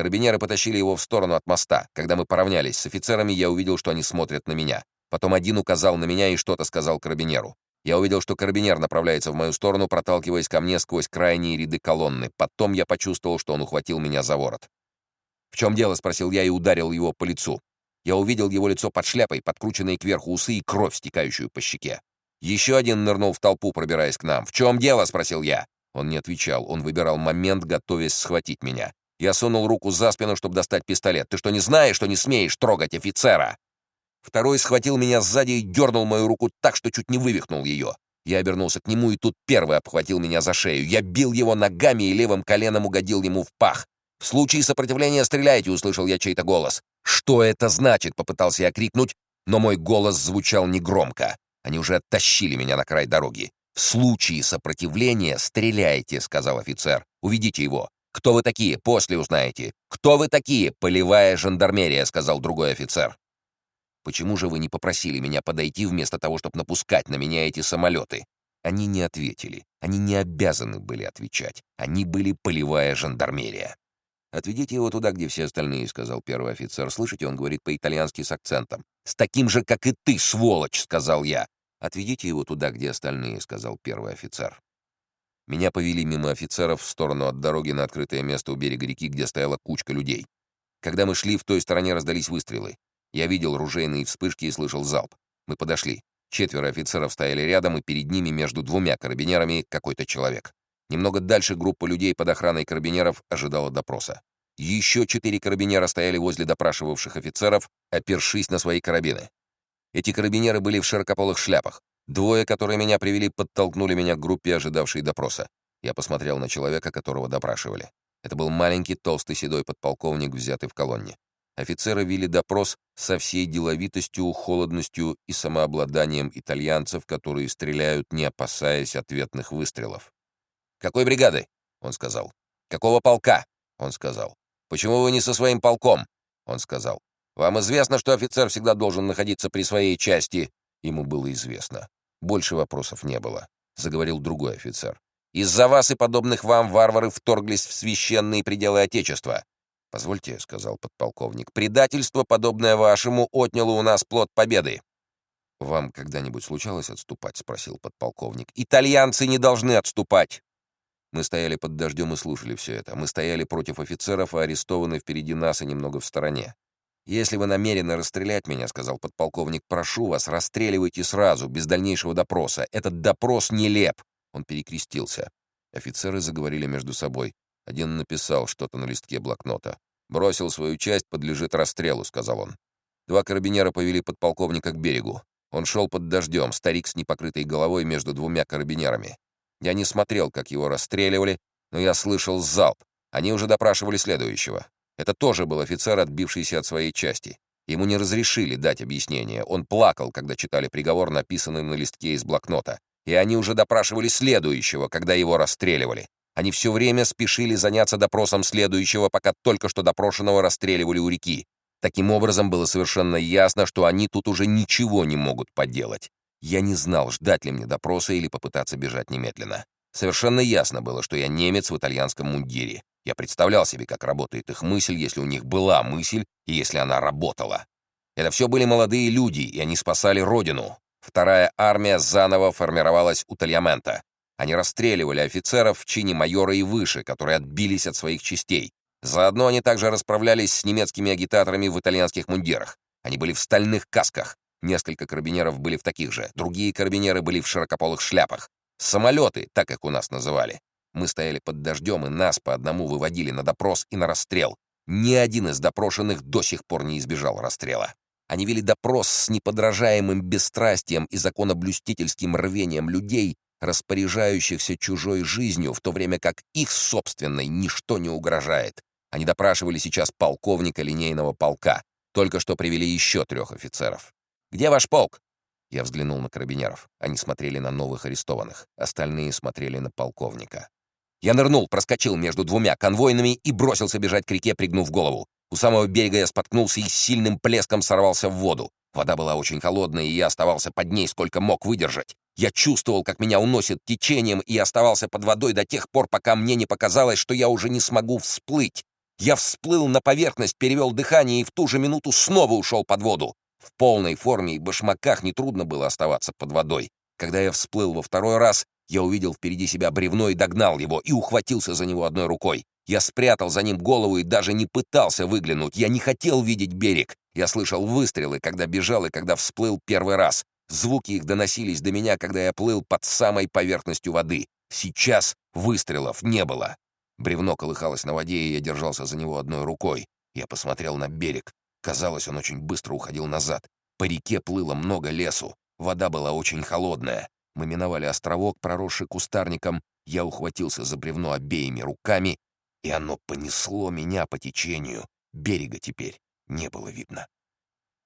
Карабинеры потащили его в сторону от моста. Когда мы поравнялись с офицерами, я увидел, что они смотрят на меня. Потом один указал на меня и что-то сказал карабинеру. Я увидел, что карабинер направляется в мою сторону, проталкиваясь ко мне сквозь крайние ряды колонны. Потом я почувствовал, что он ухватил меня за ворот. «В чем дело?» — спросил я и ударил его по лицу. Я увидел его лицо под шляпой, подкрученные кверху усы и кровь, стекающую по щеке. Еще один нырнул в толпу, пробираясь к нам. «В чем дело?» — спросил я. Он не отвечал. Он выбирал момент, готовясь схватить меня. Я сунул руку за спину, чтобы достать пистолет. «Ты что, не знаешь, что не смеешь трогать офицера?» Второй схватил меня сзади и дернул мою руку так, что чуть не вывихнул ее. Я обернулся к нему, и тут первый обхватил меня за шею. Я бил его ногами и левым коленом угодил ему в пах. «В случае сопротивления стреляйте!» — услышал я чей-то голос. «Что это значит?» — попытался я крикнуть, но мой голос звучал негромко. Они уже оттащили меня на край дороги. «В случае сопротивления стреляйте!» — сказал офицер. «Уведите его!» «Кто вы такие? После узнаете!» «Кто вы такие?» «Полевая жандармерия!» — сказал другой офицер. Почему же вы не попросили меня подойти вместо того, чтобы напускать на меня эти самолеты?» Они не ответили. Они не обязаны были отвечать. Они были полевая жандармерия. «Отведите его туда, где все остальные», — сказал первый офицер. «Слышите, он говорит по-итальянски с акцентом». «С таким же, как и ты, сволочь!» — сказал я. «Отведите его туда, где остальные», — сказал первый офицер. Меня повели мимо офицеров в сторону от дороги на открытое место у берега реки, где стояла кучка людей. Когда мы шли, в той стороне раздались выстрелы. Я видел ружейные вспышки и слышал залп. Мы подошли. Четверо офицеров стояли рядом, и перед ними, между двумя карабинерами, какой-то человек. Немного дальше группа людей под охраной карабинеров ожидала допроса. Еще четыре карабинера стояли возле допрашивавших офицеров, опершись на свои карабины. Эти карабинеры были в широкополых шляпах. Двое, которые меня привели, подтолкнули меня к группе, ожидавшей допроса. Я посмотрел на человека, которого допрашивали. Это был маленький, толстый, седой подполковник, взятый в колонне. Офицеры вели допрос со всей деловитостью, холодностью и самообладанием итальянцев, которые стреляют, не опасаясь ответных выстрелов. «Какой бригады?» — он сказал. «Какого полка?» — он сказал. «Почему вы не со своим полком?» — он сказал. «Вам известно, что офицер всегда должен находиться при своей части?» Ему было известно. Больше вопросов не было. Заговорил другой офицер. «Из-за вас и подобных вам варвары вторглись в священные пределы Отечества. «Позвольте», — сказал подполковник, — «предательство, подобное вашему, отняло у нас плод победы». «Вам когда-нибудь случалось отступать?» — спросил подполковник. «Итальянцы не должны отступать!» Мы стояли под дождем и слушали все это. Мы стояли против офицеров, а арестованы впереди нас и немного в стороне. «Если вы намерены расстрелять меня, — сказал подполковник, — прошу вас, расстреливайте сразу, без дальнейшего допроса. Этот допрос нелеп!» Он перекрестился. Офицеры заговорили между собой. Один написал что-то на листке блокнота. «Бросил свою часть, подлежит расстрелу», — сказал он. Два карабинера повели подполковника к берегу. Он шел под дождем, старик с непокрытой головой между двумя карабинерами. Я не смотрел, как его расстреливали, но я слышал залп. Они уже допрашивали следующего. Это тоже был офицер, отбившийся от своей части. Ему не разрешили дать объяснение. Он плакал, когда читали приговор, написанный на листке из блокнота. И они уже допрашивали следующего, когда его расстреливали. Они все время спешили заняться допросом следующего, пока только что допрошенного расстреливали у реки. Таким образом, было совершенно ясно, что они тут уже ничего не могут поделать. Я не знал, ждать ли мне допроса или попытаться бежать немедленно. Совершенно ясно было, что я немец в итальянском мундире. Я представлял себе, как работает их мысль, если у них была мысль и если она работала. Это все были молодые люди, и они спасали родину. Вторая армия заново формировалась у Тальямента. Они расстреливали офицеров в чине майора и выше, которые отбились от своих частей. Заодно они также расправлялись с немецкими агитаторами в итальянских мундирах. Они были в стальных касках. Несколько карабинеров были в таких же. Другие карабинеры были в широкополых шляпах. Самолеты, так как у нас называли. Мы стояли под дождем, и нас по одному выводили на допрос и на расстрел. Ни один из допрошенных до сих пор не избежал расстрела. Они вели допрос с неподражаемым бесстрастием и законоблюстительским рвением людей, распоряжающихся чужой жизнью, в то время как их собственной ничто не угрожает. Они допрашивали сейчас полковника линейного полка. Только что привели еще трех офицеров. «Где ваш полк?» Я взглянул на карабинеров. Они смотрели на новых арестованных. Остальные смотрели на полковника. Я нырнул, проскочил между двумя конвойными и бросился бежать к реке, пригнув голову. У самого берега я споткнулся и с сильным плеском сорвался в воду. Вода была очень холодная, и я оставался под ней, сколько мог выдержать. Я чувствовал, как меня уносит течением, и оставался под водой до тех пор, пока мне не показалось, что я уже не смогу всплыть. Я всплыл на поверхность, перевел дыхание и в ту же минуту снова ушел под воду. В полной форме и башмаках нетрудно было оставаться под водой. Когда я всплыл во второй раз, я увидел впереди себя бревно и догнал его, и ухватился за него одной рукой. Я спрятал за ним голову и даже не пытался выглянуть. Я не хотел видеть берег. Я слышал выстрелы, когда бежал и когда всплыл первый раз. Звуки их доносились до меня, когда я плыл под самой поверхностью воды. Сейчас выстрелов не было. Бревно колыхалось на воде, и я держался за него одной рукой. Я посмотрел на берег. Казалось, он очень быстро уходил назад. По реке плыло много лесу. Вода была очень холодная. Мы миновали островок, проросший кустарником. Я ухватился за бревно обеими руками, и оно понесло меня по течению. Берега теперь не было видно.